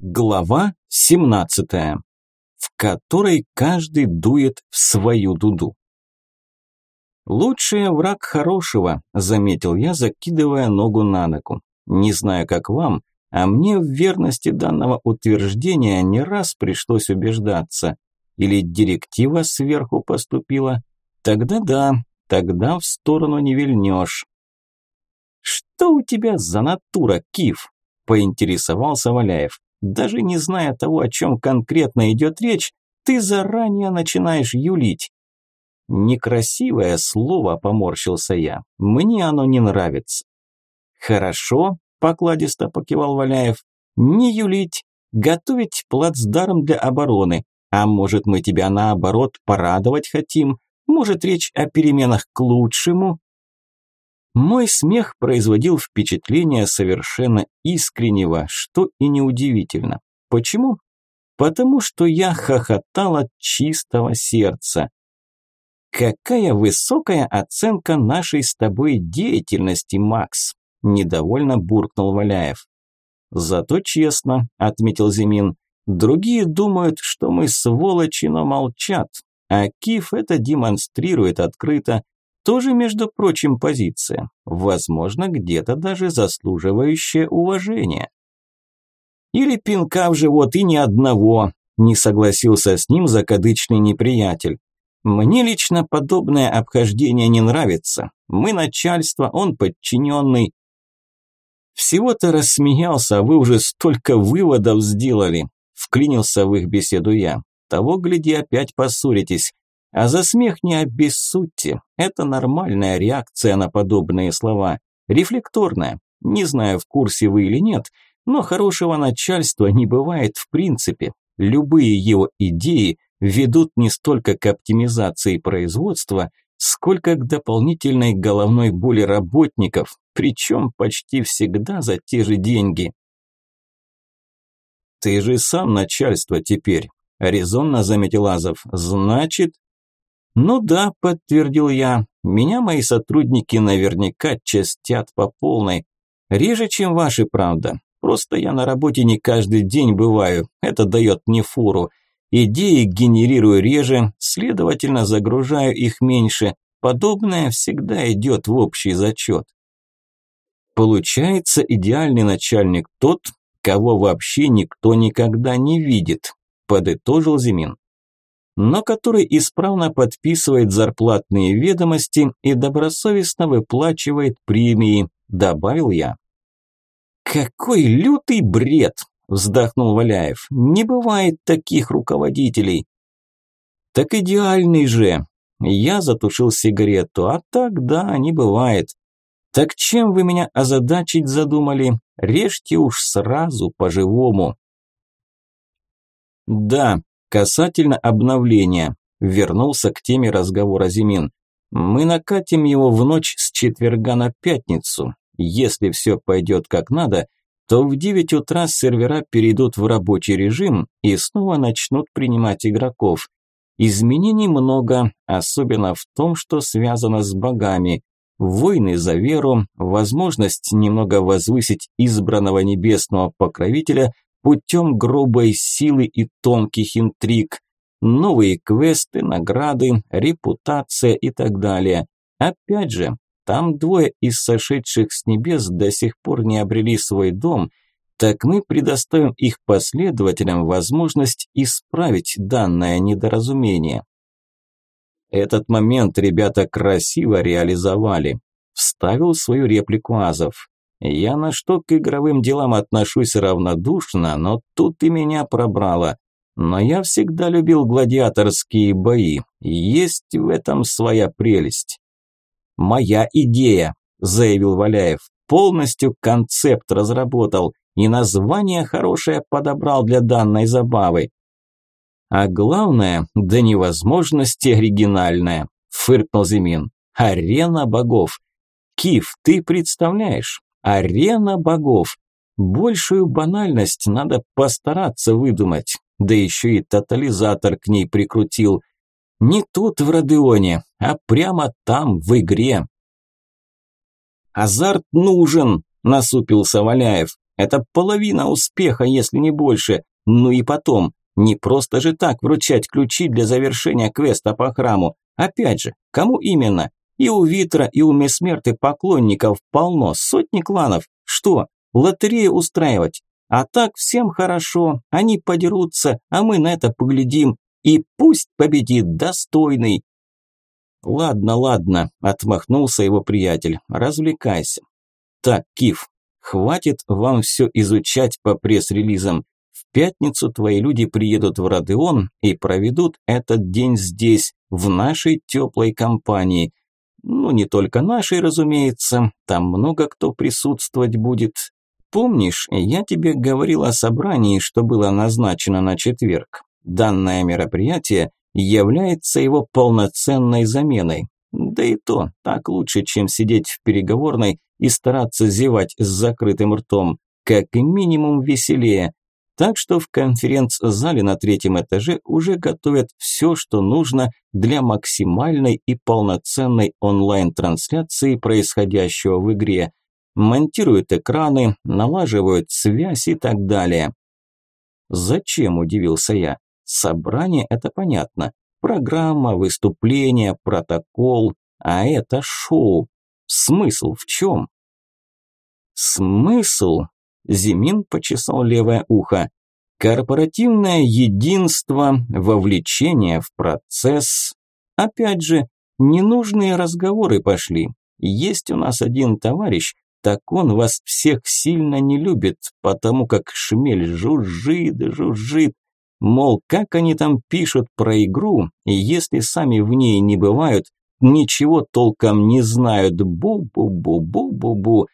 Глава 17, в которой каждый дует в свою дуду. «Лучший враг хорошего», – заметил я, закидывая ногу на ногу. «Не знаю, как вам, а мне в верности данного утверждения не раз пришлось убеждаться. Или директива сверху поступила? Тогда да, тогда в сторону не вильнешь». «Что у тебя за натура, Киф?» – поинтересовался Валяев. Даже не зная того, о чем конкретно идет речь, ты заранее начинаешь юлить. Некрасивое слово, поморщился я. Мне оно не нравится. Хорошо, покладисто покивал Валяев. Не юлить, готовить плацдарм для обороны. А может, мы тебя наоборот порадовать хотим? Может, речь о переменах к лучшему? Мой смех производил впечатление совершенно искреннего, что и неудивительно. Почему? Потому что я хохотал от чистого сердца. «Какая высокая оценка нашей с тобой деятельности, Макс!» – недовольно буркнул Валяев. «Зато честно», – отметил Зимин. «Другие думают, что мы сволочи, но молчат, а Киф это демонстрирует открыто, тоже, между прочим, позиция, возможно, где-то даже заслуживающая уважения. Или пинка в живот и ни одного, не согласился с ним закадычный неприятель. Мне лично подобное обхождение не нравится. Мы начальство, он подчиненный. Всего-то рассмеялся, а вы уже столько выводов сделали. Вклинился в их беседу я. Того, гляди, опять поссоритесь. А за смех не обессудьте. Это нормальная реакция на подобные слова. Рефлекторная. Не знаю, в курсе вы или нет, но хорошего начальства не бывает в принципе. Любые его идеи ведут не столько к оптимизации производства, сколько к дополнительной головной боли работников, причем почти всегда за те же деньги. «Ты же сам начальство теперь», – резонно заметил Азов. «Значит, «Ну да», – подтвердил я, – «меня мои сотрудники наверняка частят по полной. Реже, чем ваши, правда. Просто я на работе не каждый день бываю, это дает мне фуру. Идеи генерирую реже, следовательно, загружаю их меньше. Подобное всегда идет в общий зачет. Получается, идеальный начальник тот, кого вообще никто никогда не видит, подытожил Зимин но который исправно подписывает зарплатные ведомости и добросовестно выплачивает премии, добавил я. Какой лютый бред, вздохнул Валяев. Не бывает таких руководителей. Так идеальный же. Я затушил сигарету, а так да, не бывает. Так чем вы меня озадачить задумали? Режьте уж сразу по-живому. Да, Касательно обновления, вернулся к теме разговора Зимин. Мы накатим его в ночь с четверга на пятницу. Если все пойдет как надо, то в 9 утра сервера перейдут в рабочий режим и снова начнут принимать игроков. Изменений много, особенно в том, что связано с богами. Войны за веру, возможность немного возвысить избранного небесного покровителя путем грубой силы и тонких интриг. Новые квесты, награды, репутация и так далее. Опять же, там двое из сошедших с небес до сих пор не обрели свой дом, так мы предоставим их последователям возможность исправить данное недоразумение. Этот момент ребята красиво реализовали. Вставил свою реплику Азов. Я на что к игровым делам отношусь равнодушно, но тут и меня пробрало. Но я всегда любил гладиаторские бои. Есть в этом своя прелесть. «Моя идея», – заявил Валяев. «Полностью концепт разработал и название хорошее подобрал для данной забавы. А главное, до невозможности оригинальное», – фыркнул Зимин. «Арена богов. Киф, ты представляешь, Арена богов. Большую банальность надо постараться выдумать. Да еще и тотализатор к ней прикрутил. Не тут в Родеоне, а прямо там, в игре. «Азарт нужен», – насупился Валяев. Это половина успеха, если не больше. Ну и потом, не просто же так вручать ключи для завершения квеста по храму. Опять же, кому именно? И у Витра, и у Месмерты поклонников полно, сотни кланов. Что, лотерею устраивать? А так всем хорошо, они подерутся, а мы на это поглядим. И пусть победит достойный. Ладно, ладно, отмахнулся его приятель, развлекайся. Так, Киф, хватит вам все изучать по пресс-релизам. В пятницу твои люди приедут в Родеон и проведут этот день здесь, в нашей теплой компании. Ну, не только нашей, разумеется, там много кто присутствовать будет. Помнишь, я тебе говорил о собрании, что было назначено на четверг? Данное мероприятие является его полноценной заменой. Да и то, так лучше, чем сидеть в переговорной и стараться зевать с закрытым ртом. Как минимум веселее. Так что в конференц-зале на третьем этаже уже готовят все, что нужно для максимальной и полноценной онлайн-трансляции происходящего в игре. Монтируют экраны, налаживают связь и так далее. «Зачем?» – удивился я. «Собрание – это понятно. Программа, выступление, протокол. А это шоу. Смысл в чем?» «Смысл?» Зимин почесал левое ухо. Корпоративное единство, вовлечение в процесс. Опять же, ненужные разговоры пошли. Есть у нас один товарищ, так он вас всех сильно не любит, потому как шмель жужжит, жужжит. Мол, как они там пишут про игру, и если сами в ней не бывают, ничего толком не знают. Бу-бу-бу-бу-бу-бу.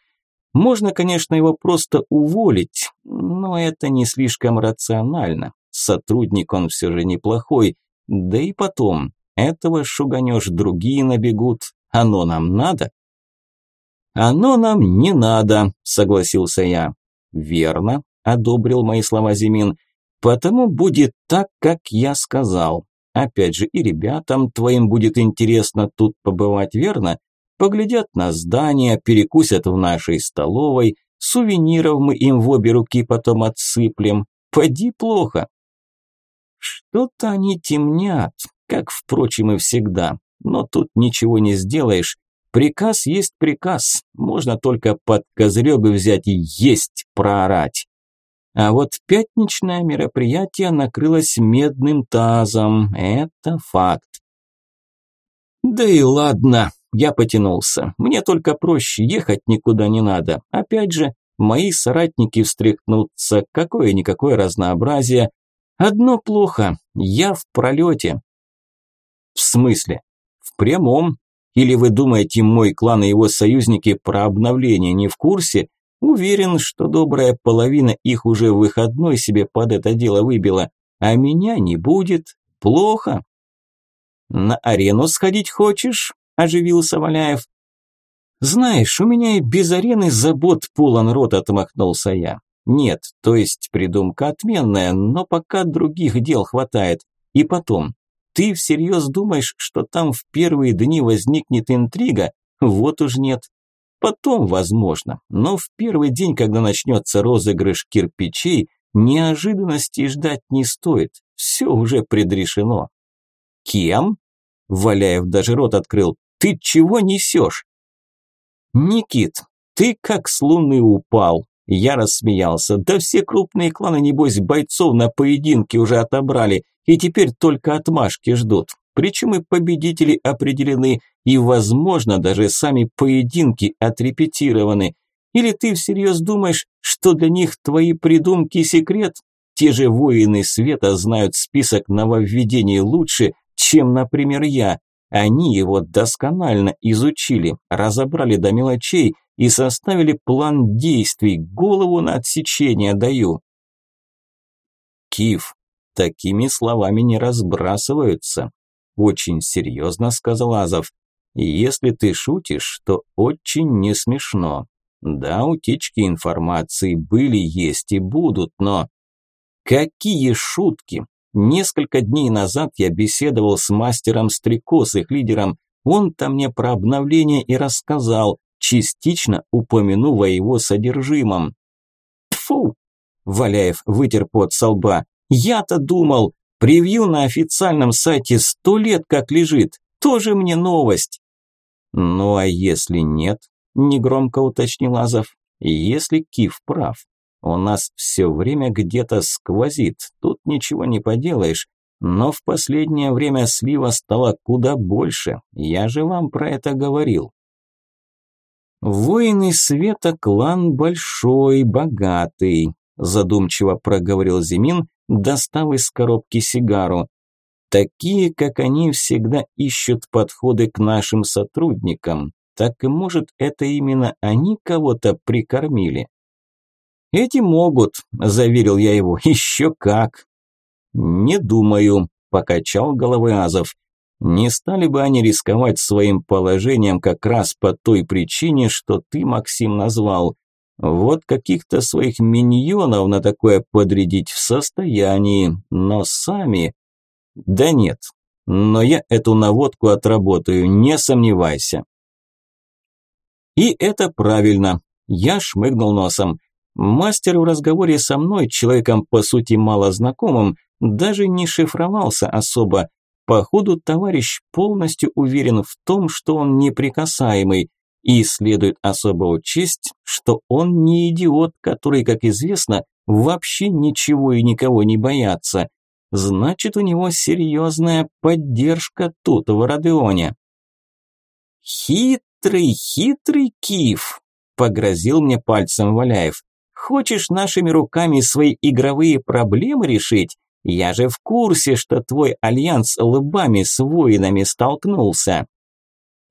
Можно, конечно, его просто уволить, но это не слишком рационально. Сотрудник он все же неплохой. Да и потом, этого шуганешь, другие набегут. Оно нам надо? Оно нам не надо, согласился я. Верно, одобрил мои слова Зимин. Потому будет так, как я сказал. Опять же, и ребятам твоим будет интересно тут побывать, верно? Поглядят на здание, перекусят в нашей столовой, сувениров мы им в обе руки потом отсыплем. Поди плохо. Что-то они темнят, как, впрочем, и всегда. Но тут ничего не сделаешь. Приказ есть приказ. Можно только под козырёг взять и есть проорать. А вот пятничное мероприятие накрылось медным тазом. Это факт. Да и ладно, я потянулся. Мне только проще, ехать никуда не надо. Опять же, мои соратники встряхнутся, какое-никакое разнообразие. Одно плохо, я в пролете. В смысле? В прямом. Или вы думаете, мой клан и его союзники про обновление не в курсе? Уверен, что добрая половина их уже в выходной себе под это дело выбила. А меня не будет. Плохо. На арену сходить хочешь? – оживился Валяев. «Знаешь, у меня и без арены забот полон рот», – отмахнулся я. «Нет, то есть придумка отменная, но пока других дел хватает. И потом, ты всерьез думаешь, что там в первые дни возникнет интрига? Вот уж нет. Потом, возможно, но в первый день, когда начнется розыгрыш кирпичей, неожиданностей ждать не стоит. Все уже предрешено». «Кем?» Валяев даже рот открыл. Ты чего несешь?» «Никит, ты как с луны упал!» Я рассмеялся. «Да все крупные кланы, небось, бойцов на поединке уже отобрали, и теперь только отмашки ждут. Причем и победители определены, и, возможно, даже сами поединки отрепетированы. Или ты всерьез думаешь, что для них твои придумки секрет? Те же воины света знают список нововведений лучше, чем, например, я. Они его досконально изучили, разобрали до мелочей и составили план действий, голову на отсечение даю. Киф, такими словами не разбрасываются. Очень серьезно сказал Азов. Если ты шутишь, то очень не смешно. Да, утечки информации были, есть и будут, но... Какие шутки? Несколько дней назад я беседовал с мастером Стрекоз, их лидером. Он-то мне про обновление и рассказал, частично упомянув о его содержимом. Тфу! Валяев вытер пот со лба. Я-то думал, превью на официальном сайте сто лет как лежит. Тоже мне новость. Ну а если нет? Негромко уточнил Азов. Если Кив прав, у нас все время где-то сквозит, тут ничего не поделаешь. Но в последнее время слива стало куда больше, я же вам про это говорил. «Воины света – клан большой, богатый», – задумчиво проговорил Зимин, достав из коробки сигару. «Такие, как они, всегда ищут подходы к нашим сотрудникам. Так и может, это именно они кого-то прикормили?» «Эти могут», – заверил я его, – «еще как». «Не думаю», – покачал головой Азов. Не стали бы они рисковать своим положением как раз по той причине, что ты, Максим, назвал. Вот каких-то своих миньонов на такое подрядить в состоянии, но сами... Да нет, но я эту наводку отработаю, не сомневайся. И это правильно. Я шмыгнул носом. Мастер в разговоре со мной, человеком по сути мало знакомым, даже не шифровался особо, Походу, товарищ полностью уверен в том, что он неприкасаемый, и следует особо учесть, что он не идиот, который, как известно, вообще ничего и никого не боятся. Значит, у него серьезная поддержка тут, в Родеоне. «Хитрый, хитрый Киев!» – погрозил мне пальцем Валяев. «Хочешь нашими руками свои игровые проблемы решить? Я же в курсе, что твой альянс лбами с воинами столкнулся.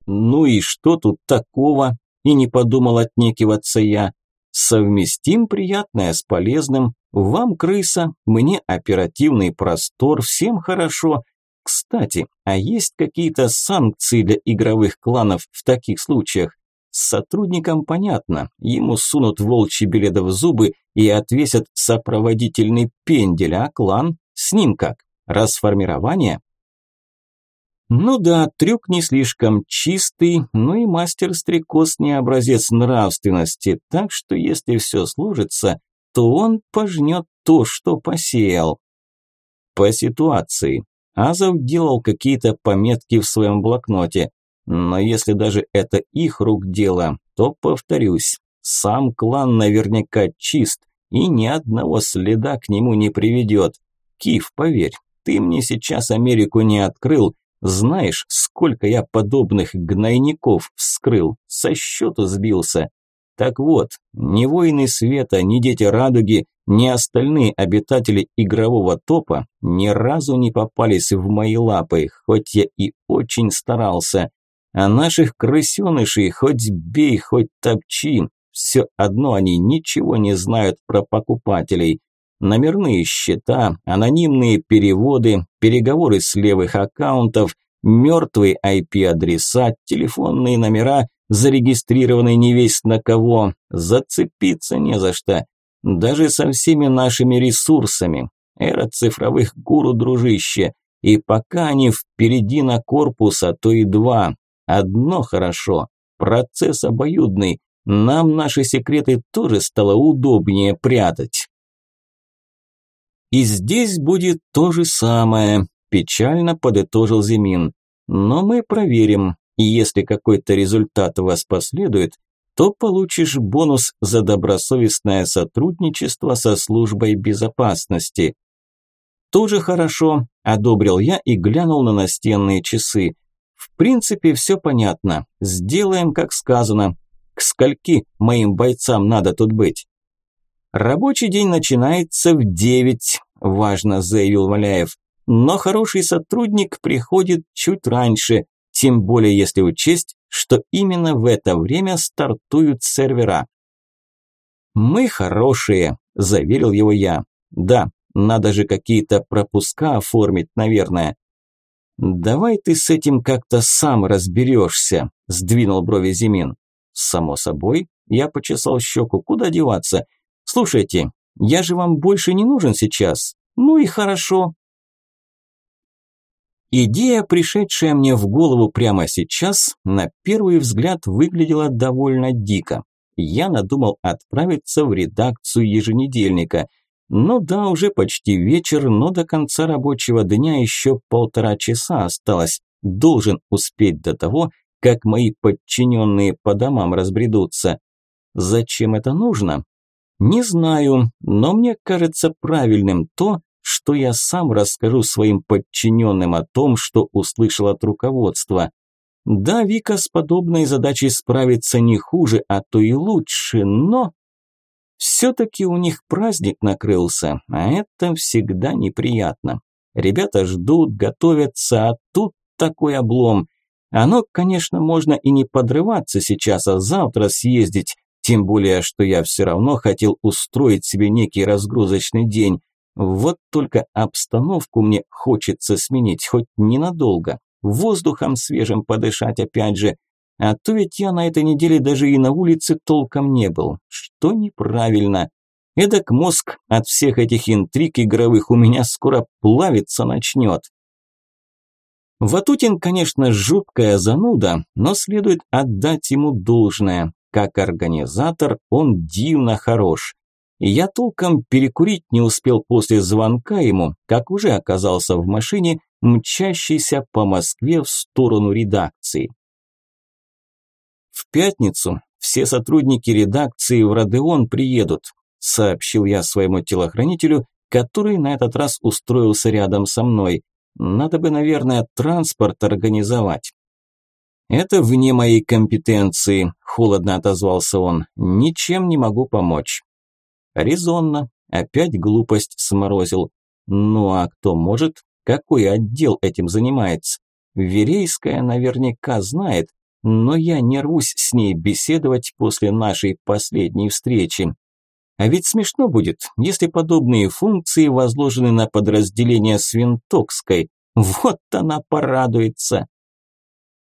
Ну и что тут такого? И не подумал отнекиваться я. Совместим приятное с полезным. Вам крыса, мне оперативный простор, всем хорошо. Кстати, а есть какие-то санкции для игровых кланов в таких случаях? С сотрудником понятно, ему сунут волчий билет в зубы и отвесят сопроводительный пендель, а клан с ним как? Расформирование? Ну да, трюк не слишком чистый, но и мастер-стрекоз не образец нравственности, так что если все сложится, то он пожнет то, что посеял. По ситуации. Азов делал какие-то пометки в своем блокноте, но если даже это их рук дело, то, повторюсь, сам клан наверняка чист и ни одного следа к нему не приведет. Киев, поверь, ты мне сейчас Америку не открыл. Знаешь, сколько я подобных гнойников вскрыл, со счету сбился. Так вот, ни воины света, ни дети радуги, ни остальные обитатели игрового топа ни разу не попались в мои лапы, хоть я и очень старался. А наших крысенышей хоть бей, хоть топчи, все одно они ничего не знают про покупателей. Номерные счета, анонимные переводы, переговоры с левых аккаунтов, мертвые IP-адреса, телефонные номера, зарегистрированные не весь на кого. Зацепиться не за что. Даже со всеми нашими ресурсами. Эра цифровых гуру, дружище. И пока они впереди на корпус, а то и два. Одно хорошо. Процесс обоюдный. Нам наши секреты тоже стало удобнее прятать. И здесь будет то же самое, печально подытожил Зимин. Но мы проверим, и если какой-то результат вас последует, то получишь бонус за добросовестное сотрудничество со службой безопасности. Тоже хорошо, одобрил я и глянул на настенные часы. В принципе, все понятно. Сделаем, как сказано. К скольки моим бойцам надо тут быть? Рабочий день начинается в девять, важно заявил Валяев. Но хороший сотрудник приходит чуть раньше, тем более если учесть, что именно в это время стартуют сервера. «Мы хорошие», – заверил его я. «Да, надо же какие-то пропуска оформить, наверное». «Давай ты с этим как-то сам разберешься», – сдвинул брови Зимин. «Само собой», – я почесал щеку, куда деваться. Слушайте, я же вам больше не нужен сейчас. Ну и хорошо. Идея, пришедшая мне в голову прямо сейчас, на первый взгляд выглядела довольно дико. я надумал отправиться в редакцию еженедельника. Ну да, уже почти вечер, но до конца рабочего дня еще полтора часа осталось. Должен успеть до того, как мои подчиненные по домам разбредутся. Зачем это нужно? Не знаю, но мне кажется правильным то, что я сам расскажу своим подчиненным о том, что услышал от руководства. Да, Вика с подобной задачей справится не хуже, а то и лучше, но... Все-таки у них праздник накрылся, а это всегда неприятно. Ребята ждут, готовятся, а тут такой облом. Оно, конечно, можно и не подрываться сейчас, а завтра съездить, тем более, что я все равно хотел устроить себе некий разгрузочный день. Вот только обстановку мне хочется сменить, хоть ненадолго. Воздухом свежим подышать опять же. А то ведь я на этой неделе даже и на улице толком не был, что неправильно. Эдак мозг от всех этих интриг игровых у меня скоро плавиться начнет. Ватутин, конечно, жуткая зануда, но следует отдать ему должное. Как организатор он дивно хорош. Я толком перекурить не успел после звонка ему, как уже оказался в машине, мчащейся по Москве в сторону редакции. В пятницу все сотрудники редакции в Родеон приедут, сообщил я своему телохранителю, который на этот раз устроился рядом со мной. Надо бы, наверное, транспорт организовать. Это вне моей компетенции, холодно отозвался он. Ничем не могу помочь. Резонно. Опять глупость сморозил. Ну а кто может? Какой отдел этим занимается? Верейская наверняка знает, но я не рвусь с ней беседовать после нашей последней встречи. А ведь смешно будет, если подобные функции возложены на подразделение Свинтокской. Вот она порадуется.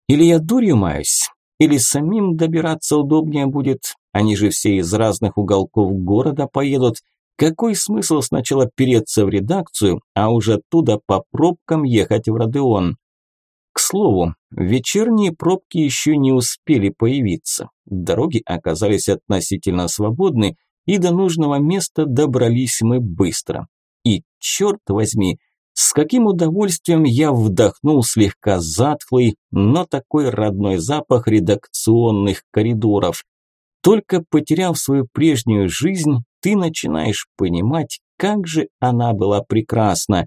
Или я дурью маюсь, или самим добираться удобнее будет. Они же все из разных уголков города поедут. Какой смысл сначала переться в редакцию, а уже оттуда по пробкам ехать в Родеон? К слову, вечерние пробки еще не успели появиться. Дороги оказались относительно свободны, и до нужного места добрались мы быстро. И черт возьми, с каким удовольствием я вдохнул слегка затхлый, но такой родной запах редакционных коридоров. Только потеряв свою прежнюю жизнь, ты начинаешь понимать, как же она была прекрасна.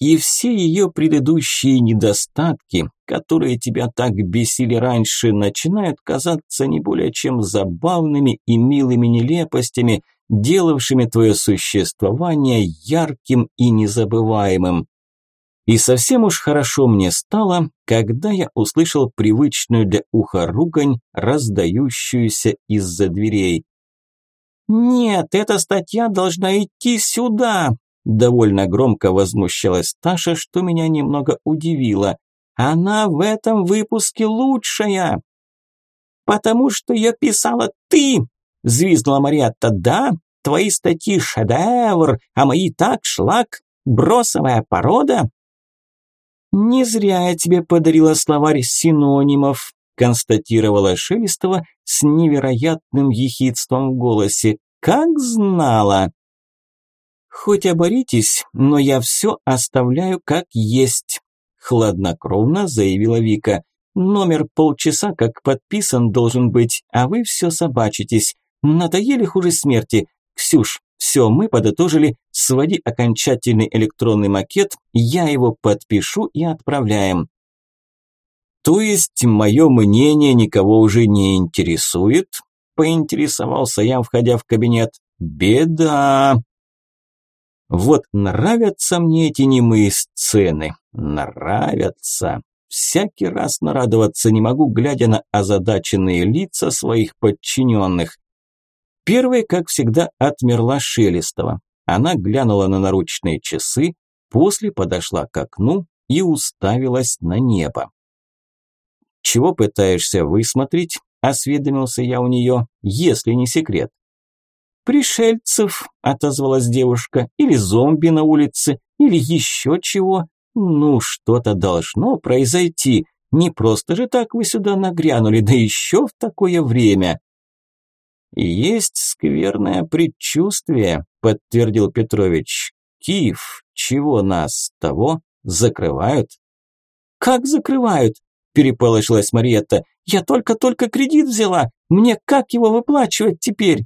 И все ее предыдущие недостатки, которые тебя так бесили раньше, начинают казаться не более чем забавными и милыми нелепостями, делавшими твое существование ярким и незабываемым. И совсем уж хорошо мне стало, когда я услышал привычную для уха ругань, раздающуюся из-за дверей. «Нет, эта статья должна идти сюда!» Довольно громко возмущалась Таша, что меня немного удивило. «Она в этом выпуске лучшая!» «Потому что ее писала ты!» – взвизгнула Мариатта. «Да, твои статьи шедевр, а мои так шлак, бросовая порода!» «Не зря я тебе подарила словарь синонимов», констатировала Шелестова с невероятным ехидством в голосе. «Как знала!» «Хоть оборитесь, но я все оставляю как есть», хладнокровно заявила Вика. «Номер полчаса как подписан должен быть, а вы все собачитесь. Надоели хуже смерти. Ксюш, все, мы подытожили, своди окончательный электронный макет, я его подпишу и отправляем. То есть мое мнение никого уже не интересует? Поинтересовался я, входя в кабинет. Беда. Вот нравятся мне эти немые сцены. Нравятся. Всякий раз нарадоваться не могу, глядя на озадаченные лица своих подчиненных. Первой, как всегда, отмерла Шелестова. Она глянула на наручные часы, после подошла к окну и уставилась на небо. «Чего пытаешься высмотреть?» – осведомился я у нее, если не секрет. «Пришельцев», – отозвалась девушка, – «или зомби на улице, или еще чего. Ну, что-то должно произойти. Не просто же так вы сюда нагрянули, да еще в такое время». Есть скверное предчувствие, подтвердил Петрович. Киев, чего нас того закрывают? Как закрывают? Переполошилась Мариетта. Я только-только кредит взяла. Мне как его выплачивать теперь?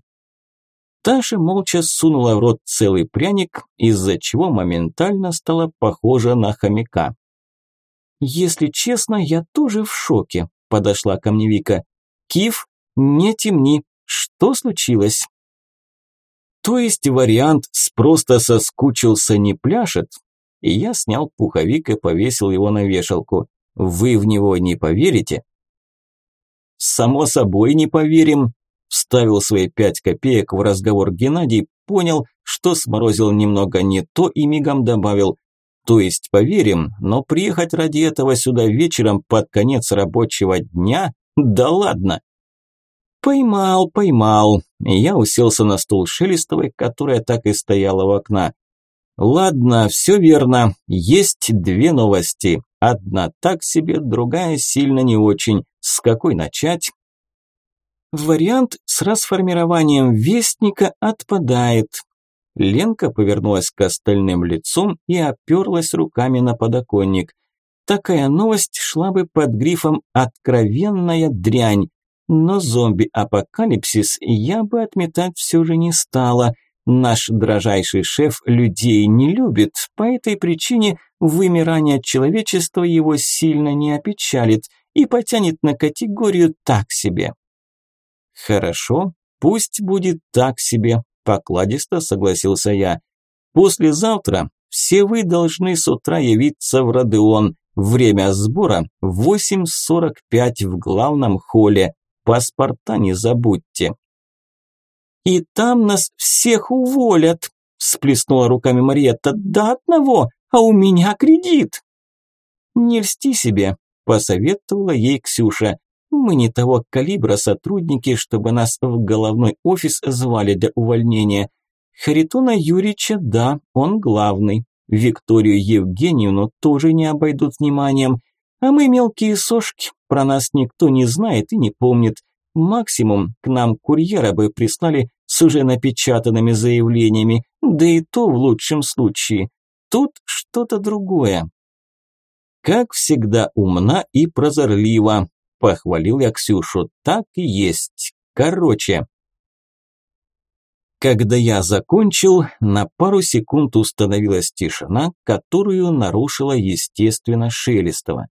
Таша молча сунула в рот целый пряник, из-за чего моментально стала похожа на хомяка. «Если честно, я тоже в шоке», – подошла ко мне Вика. «Кив, не темни. Что случилось?» То есть вариант с просто соскучился не пляшет? И я снял пуховик и повесил его на вешалку. Вы в него не поверите? Само собой не поверим, вставил свои пять копеек в разговор Геннадий, понял, что сморозил немного не то и мигом добавил. То есть поверим, но приехать ради этого сюда вечером под конец рабочего дня? Да ладно. Поймал, поймал. Я уселся на стул Шелестовой, которая так и стояла у окна. Ладно, все верно. Есть две новости. Одна так себе, другая сильно не очень. С какой начать? Вариант с расформированием вестника отпадает. Ленка повернулась к остальным лицом и оперлась руками на подоконник. Такая новость шла бы под грифом «откровенная дрянь», но зомби-апокалипсис я бы отметать все же не стала. Наш дрожайший шеф людей не любит, по этой причине вымирание человечества его сильно не опечалит и потянет на категорию «так себе». «Хорошо, пусть будет так себе», – покладисто согласился я. «Послезавтра все вы должны с утра явиться в Родеон. Время сбора 8.45 в главном холле. Паспорта не забудьте». «И там нас всех уволят», – всплеснула руками Мариетта. «До одного, а у меня кредит». «Не льсти себе», – посоветовала ей Ксюша. Мы не того калибра сотрудники, чтобы нас в головной офис звали для увольнения. Харитона Юрьевича, да, он главный. Викторию Евгеньевну тоже не обойдут вниманием. А мы мелкие сошки, про нас никто не знает и не помнит. Максимум к нам курьера бы прислали с уже напечатанными заявлениями, да и то в лучшем случае. Тут что-то другое. Как всегда умна и прозорлива, Похвалил я Ксюшу. Так и есть. Короче. Когда я закончил, на пару секунд установилась тишина, которую нарушила, естественно, Шелестова.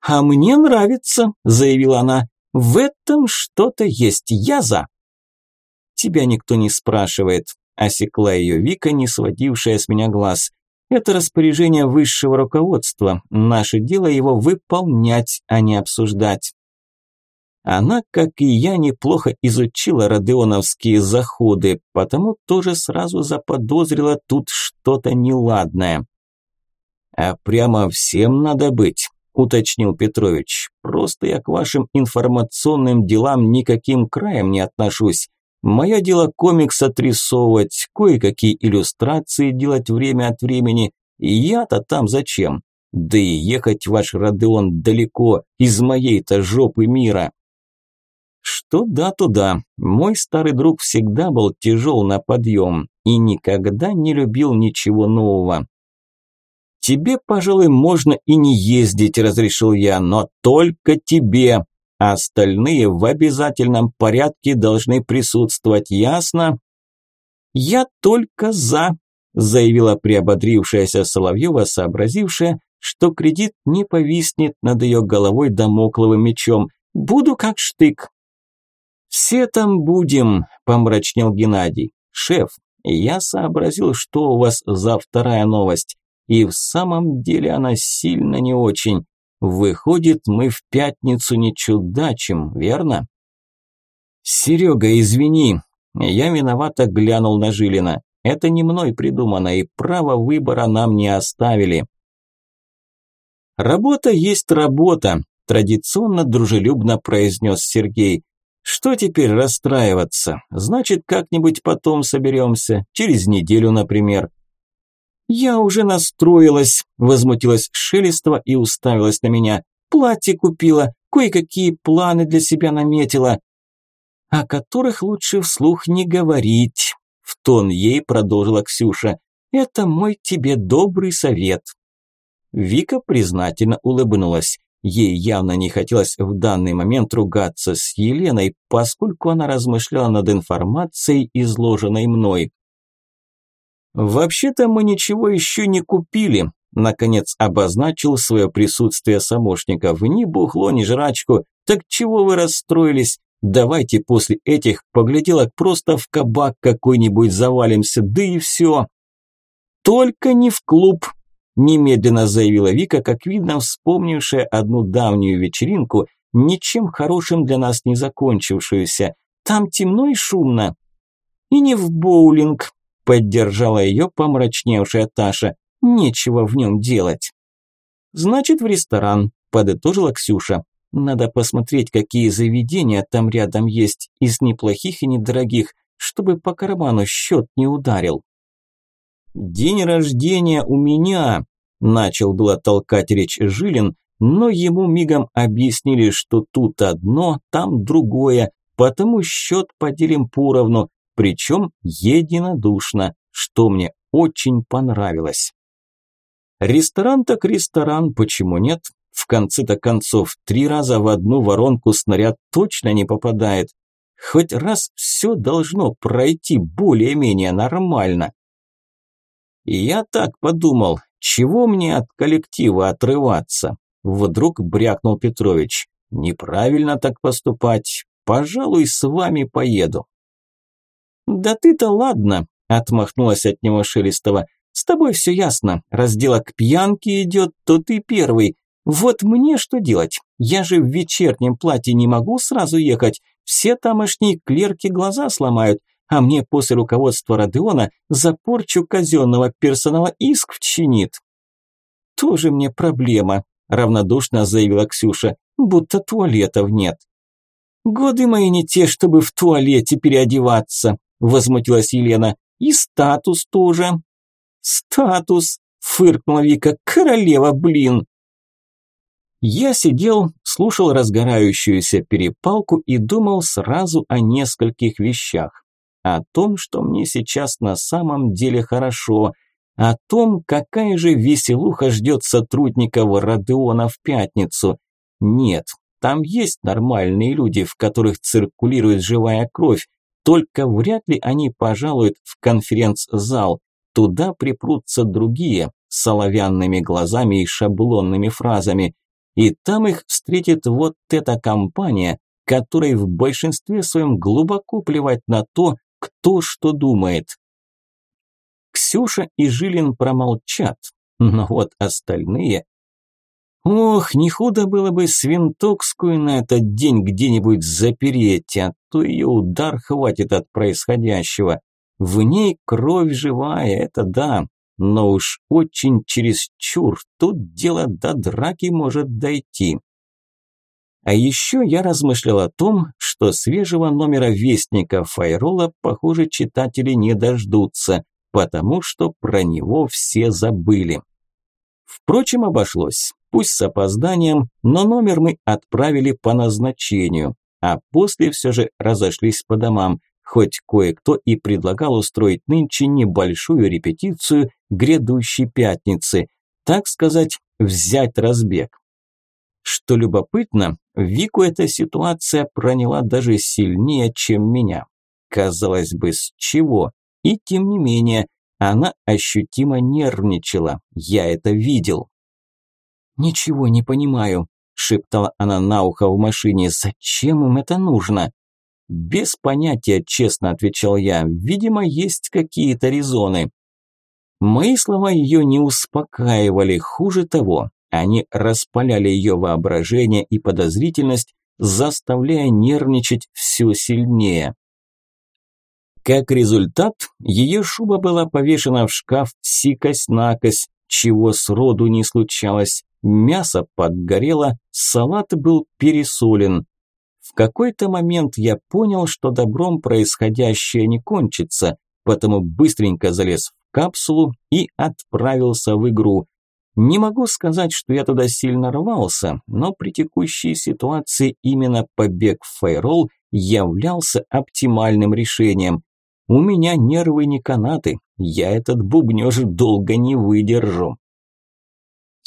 «А мне нравится», – заявила она. «В этом что-то есть. Я за». «Тебя никто не спрашивает», – осекла ее Вика, не сводившая с меня глаз. Это распоряжение высшего руководства. Наше дело его выполнять, а не обсуждать. Она, как и я, неплохо изучила родеоновские заходы, потому тоже сразу заподозрила тут что-то неладное. «А прямо всем надо быть», – уточнил Петрович. «Просто я к вашим информационным делам никаким краем не отношусь. Мое дело комикс отрисовывать, кое-какие иллюстрации делать время от времени. И я-то там зачем? Да и ехать ваш Родеон далеко, из моей-то жопы мира. Что да, то да. Мой старый друг всегда был тяжел на подъем и никогда не любил ничего нового. «Тебе, пожалуй, можно и не ездить», – разрешил я, – «но только тебе остальные в обязательном порядке должны присутствовать, ясно? Я только за, заявила приободрившаяся Соловьева, сообразившая, что кредит не повиснет над ее головой домокловым мечом. Буду как штык. Все там будем, помрачнел Геннадий. Шеф, я сообразил, что у вас за вторая новость. И в самом деле она сильно не очень. Выходит, мы в пятницу не чудачим, верно? Серега, извини. Я виновато глянул на Жилина. Это не мной придумано, и право выбора нам не оставили. Работа есть работа, традиционно дружелюбно произнес Сергей. Что теперь расстраиваться? Значит, как-нибудь потом соберемся, через неделю, например. «Я уже настроилась», – возмутилась Шелестова и уставилась на меня. «Платье купила, кое-какие планы для себя наметила». о которых лучше вслух не говорить, в тон ей продолжила Ксюша. Это мой тебе добрый совет. Вика признательно улыбнулась. Ей явно не хотелось в данный момент ругаться с Еленой, поскольку она размышляла над информацией, изложенной мной. «Вообще-то мы ничего еще не купили», – наконец обозначил свое присутствие самошников. «Ни бухло, ни жрачку. Так чего вы расстроились? Давайте после этих погляделок просто в кабак какой-нибудь завалимся, да и все». «Только не в клуб», Немедленно заявила Вика, как видно, вспомнившая одну давнюю вечеринку, ничем хорошим для нас не закончившуюся. Там темно и шумно. И не в боулинг, поддержала ее помрачневшая Таша. Нечего в нем делать. Значит, в ресторан, подытожила Ксюша. Надо посмотреть, какие заведения там рядом есть, из неплохих и недорогих, чтобы по карману счет не ударил. «День рождения у меня!» – начал было толкать речь Жилин, но ему мигом объяснили, что тут одно, там другое, потому счет поделим поровну, причем единодушно, что мне очень понравилось. Ресторан так ресторан, почему нет? В конце-то концов, три раза в одну воронку снаряд точно не попадает. Хоть раз все должно пройти более-менее нормально. Я так подумал, чего мне от коллектива отрываться? Вдруг брякнул Петрович. Неправильно так поступать. Пожалуй, с вами поеду. Да ты-то ладно, отмахнулась от него Шелестова. С тобой все ясно. Раз дело к пьянке идет, то ты первый. Вот мне что делать? Я же в вечернем платье не могу сразу ехать. Все тамошние клерки глаза сломают а мне после руководства Родеона за порчу казенного персонала иск вчинит. Тоже мне проблема, равнодушно заявила Ксюша, будто туалетов нет. Годы мои не те, чтобы в туалете переодеваться, возмутилась Елена. И статус тоже. Статус, фыркнула Вика, королева, блин. Я сидел, слушал разгорающуюся перепалку и думал сразу о нескольких вещах о том, что мне сейчас на самом деле хорошо, о том, какая же веселуха ждет сотрудников Родеона в пятницу. Нет, там есть нормальные люди, в которых циркулирует живая кровь, только вряд ли они пожалуют в конференц-зал. Туда припрутся другие, с оловянными глазами и шаблонными фразами. И там их встретит вот эта компания, которой в большинстве своем глубоко плевать на то, кто что думает. Ксюша и Жилин промолчат, но вот остальные... Ох, не худо было бы свинтокскую на этот день где-нибудь запереть, а то ее удар хватит от происходящего. В ней кровь живая, это да, но уж очень чересчур, тут дело до драки может дойти. А еще я размышлял о том, что свежего номера вестника Файрола, похоже, читатели не дождутся, потому что про него все забыли. Впрочем, обошлось. Пусть с опозданием, но номер мы отправили по назначению, а после все же разошлись по домам, хоть кое-кто и предлагал устроить нынче небольшую репетицию грядущей пятницы, так сказать, взять разбег. Что любопытно, Вику эта ситуация проняла даже сильнее, чем меня. Казалось бы, с чего? И тем не менее, она ощутимо нервничала. Я это видел. «Ничего не понимаю», – шептала она на ухо в машине. «Зачем им это нужно?» «Без понятия», – честно отвечал я. «Видимо, есть какие-то резоны». Мои слова ее не успокаивали. Хуже того, они распаляли ее воображение и подозрительность, заставляя нервничать все сильнее. Как результат, ее шуба была повешена в шкаф сикось-накось, чего сроду не случалось. Мясо подгорело, салат был пересолен. В какой-то момент я понял, что добром происходящее не кончится, потому быстренько залез в капсулу и отправился в игру. Не могу сказать, что я туда сильно рвался, но при текущей ситуации именно побег в фейрол являлся оптимальным решением. У меня нервы не канаты, я этот бубнёж долго не выдержу.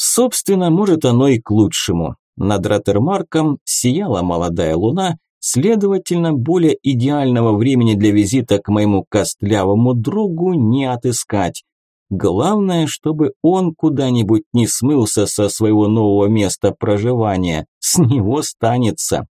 Собственно, может оно и к лучшему. Над Роттермарком сияла молодая луна, следовательно, более идеального времени для визита к моему костлявому другу не отыскать. Главное, чтобы он куда-нибудь не смылся со своего нового места проживания. С него станется.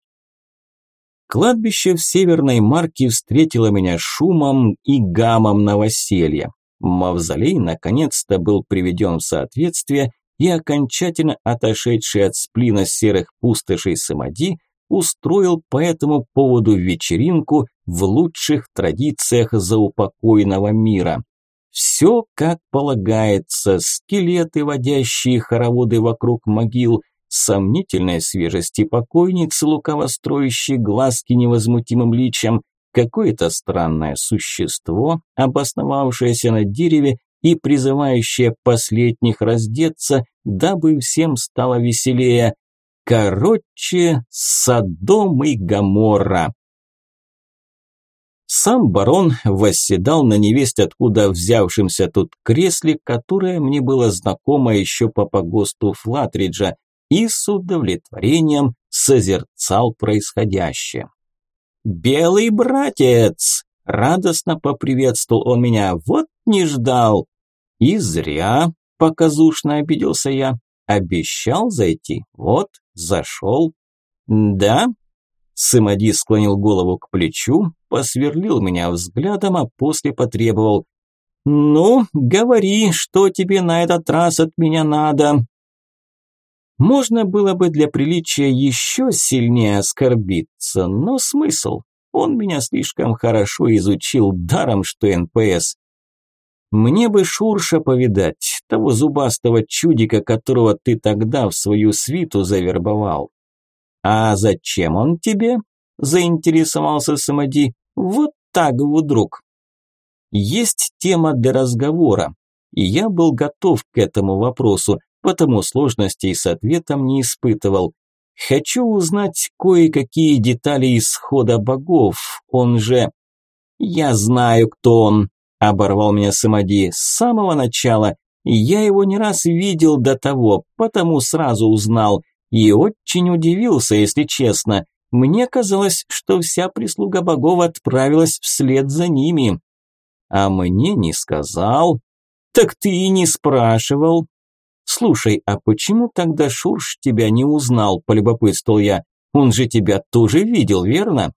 Кладбище в Северной Марке встретило меня шумом и гамом новоселья. Мавзолей наконец-то был приведен в соответствие, и окончательно отошедший от сплина серых пустошей Самади устроил по этому поводу вечеринку в лучших традициях заупокойного мира. Все как полагается, скелеты, водящие хороводы вокруг могил, сомнительной свежести покойниц, лукаво строящий глазки невозмутимым личем, какое-то странное существо, обосновавшееся на дереве и призывающее последних раздеться, дабы всем стало веселее. Короче, Содом и Гоморра. Сам барон восседал на невесть откуда взявшемся тут кресле, которое мне было знакомо еще по погосту Флатриджа, и с удовлетворением созерцал происходящее. «Белый братец!» – радостно поприветствовал он меня. «Вот не ждал!» «И зря!» – показушно обиделся я. «Обещал зайти, вот, зашел». «Да?» Сымади склонил голову к плечу, посверлил меня взглядом, а после потребовал. «Ну, говори, что тебе на этот раз от меня надо?» Можно было бы для приличия еще сильнее оскорбиться, но смысл? Он меня слишком хорошо изучил, даром что НПС. Мне бы Шурша повидать, того зубастого чудика, которого ты тогда в свою свиту завербовал. А зачем он тебе? Заинтересовался Самади. Вот так, вдруг. Есть тема для разговора, и я был готов к этому вопросу, потому сложностей с ответом не испытывал. Хочу узнать кое-какие детали исхода богов, он же... Я знаю, кто он, оборвал меня Самади с самого начала. Я его не раз видел до того, потому сразу узнал. И очень удивился, если честно. Мне казалось, что вся прислуга богов отправилась вслед за ними. А мне не сказал. Так ты и не спрашивал, «Слушай, а почему тогда Шурш тебя не узнал?» – полюбопытствовал я. «Он же тебя тоже видел, верно?»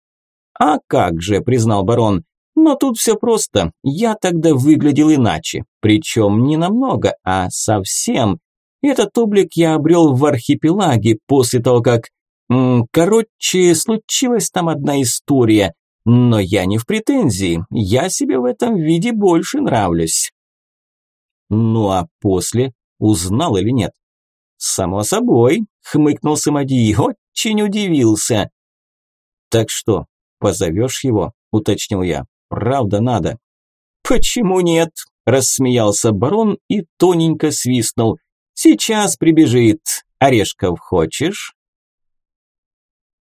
«А как же», – признал барон. «Но тут все просто. Я тогда выглядел иначе. Причем не намного, а совсем. Этот облик я обрел в архипелаге после того, как... Короче, случилась там одна история. Но я не в претензии. Я себе в этом виде больше нравлюсь». «Ну а после?» Узнал или нет? Само собой, хмыкнул Самади, очень удивился. Так что, позовешь его? Уточнил я. Правда надо. Почему нет? Рассмеялся барон и тоненько свистнул. Сейчас прибежит. Орешков хочешь?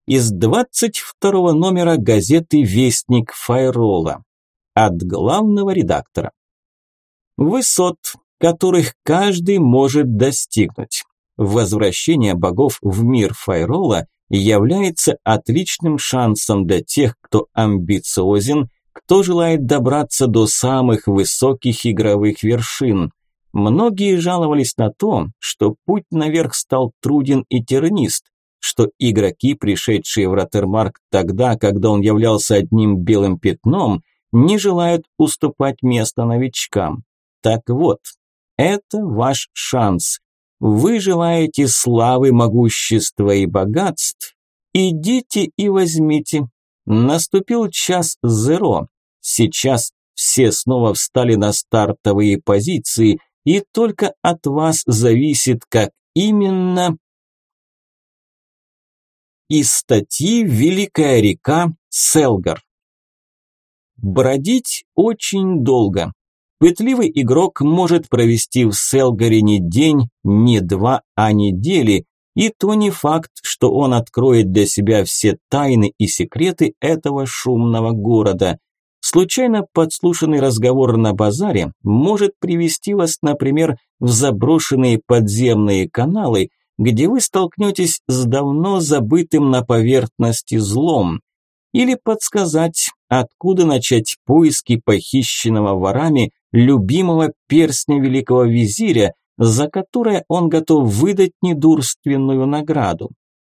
Из двадцать второго номера газеты «Вестник Файрола» от главного редактора. Высот которых каждый может достигнуть. Возвращение богов в мир Файрола является отличным шансом для тех, кто амбициозен, кто желает добраться до самых высоких игровых вершин. Многие жаловались на то, что путь наверх стал труден и тернист, что игроки, пришедшие в Роттермарк тогда, когда он являлся одним белым пятном, не желают уступать место новичкам. Так вот, это ваш шанс. Вы желаете славы, могущества и богатств? Идите и возьмите. Наступил час зеро. Сейчас все снова встали на стартовые позиции, и только от вас зависит, как именно... Из статьи «Великая река Селгар». Бродить очень долго. Пытливый игрок может провести в Селгаре не день, не два, а недели, И то не факт, что он откроет для себя все тайны и секреты этого шумного города. Случайно подслушанный разговор на базаре может привести вас, например, в заброшенные подземные каналы, где вы столкнетесь с давно забытым на поверхности злом, или подсказать, откуда начать поиски похищенного ворами любимого перстня великого визиря, за которое он готов выдать недурственную награду.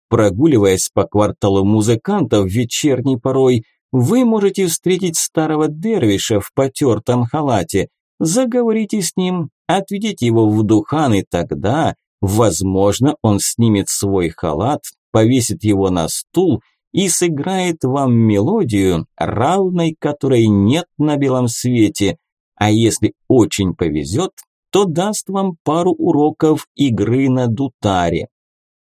Прогуливаясь по кварталу музыкантов вечерней порой, вы можете встретить старого дервиша в потертом халате, заговорите с ним, отведите его в духан, и тогда, возможно, он снимет свой халат, повесит его на стул и сыграет вам мелодию, равной которой нет на белом свете, а если очень повезет, то даст вам пару уроков игры на дутаре.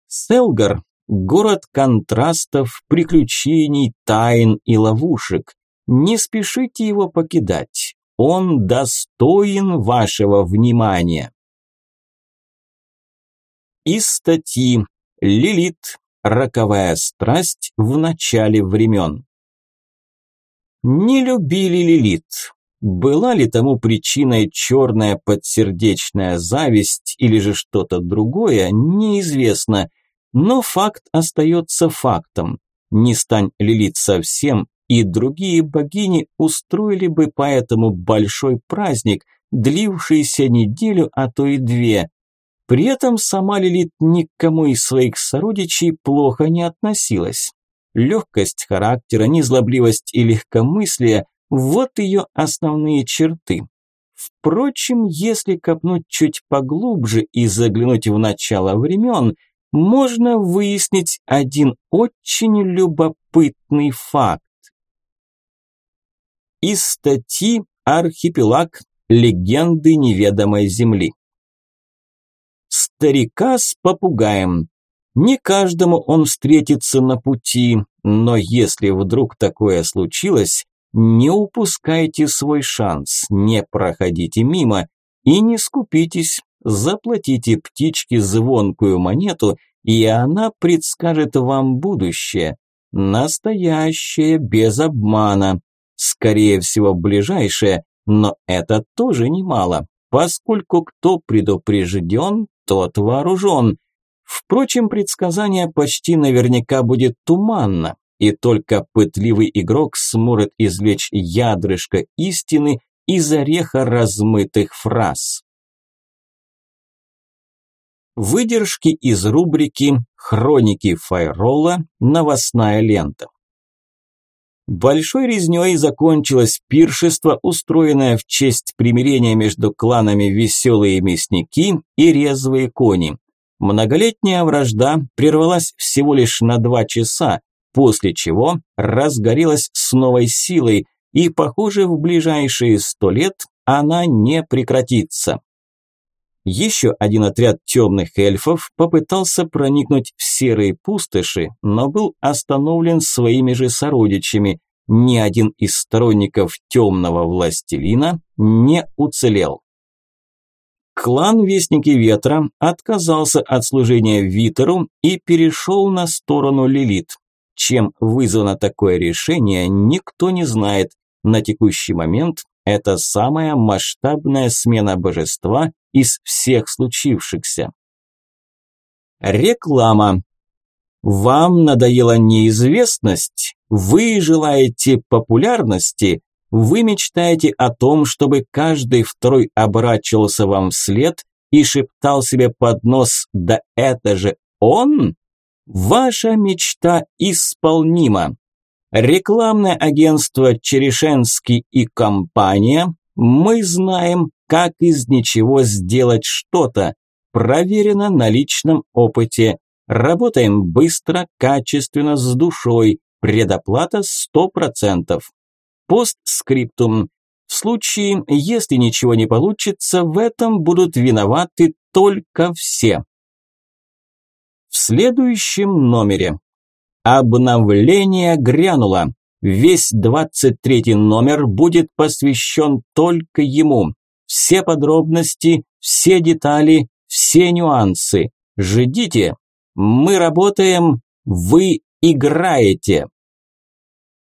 Селгар – город контрастов, приключений, тайн и ловушек. Не спешите его покидать, он достоин вашего внимания. Из статьи «Лилит. Роковая страсть в начале времен». Не любили Лилит, была ли тому причиной черная подсердечная зависть или же что-то другое, неизвестно. Но факт остается фактом. Не стань Лилит совсем, и другие богини устроили бы поэтому большой праздник, длившийся неделю, а то и две. При этом сама Лилит никому из своих сородичей плохо не относилась. Легкость характера, незлобливость и легкомыслие – вот ее основные черты. Впрочем, если копнуть чуть поглубже и заглянуть в начало времен, можно выяснить один очень любопытный факт. Из статьи «Архипелаг. Легенды неведомой земли». Старика с попугаем. Не каждому он встретится на пути, но если вдруг такое случилось, не упускайте свой шанс, не проходите мимо и не скупитесь, заплатите птичке звонкую монету, и она предскажет вам будущее. Настоящее, без обмана. Скорее всего, ближайшее, но это тоже немало, поскольку кто предупрежден, тот вооружен. Впрочем, предсказание почти наверняка будет туманно, и только пытливый игрок сможет извлечь ядрышко истины из ореха размытых фраз. Выдержки из рубрики «Хроники Файролла. Новостная лента». Большой резнёй закончилось пиршество, устроенное в честь примирения между кланами «Веселые мясники» и «Резвые кони». Многолетняя вражда прервалась всего лишь на два часа, после чего разгорелась с новой силой, и, похоже, в ближайшие сто лет она не прекратится. Еще один отряд темных эльфов попытался проникнуть в серые пустоши, но был остановлен своими же сородичами. Ни один из сторонников темного властелина не уцелел. Клан Вестники Ветра отказался от служения Витеру и перешел на сторону Лилит. Чем вызвано такое решение, никто не знает. На текущий момент это самая масштабная смена божества из всех случившихся. Реклама. Вам надоела неизвестность? Вы желаете популярности? Вы мечтаете о том, чтобы каждый второй оборачивался вам вслед и шептал себе под нос «Да это же он!» Ваша мечта исполнима. Рекламное агентство Черешенский и компания. Мы знаем, как из ничего сделать что-то. Проверено на личном опыте. Работаем быстро, качественно, с душой. Предоплата 100%. Постскриптум. В случае, если ничего не получится, в этом будут виноваты только все в следующем номере. Обновление грянуло. Весь 23 номер будет посвящен только ему. Все подробности, все детали, все нюансы. Ждите. Мы работаем, вы играете.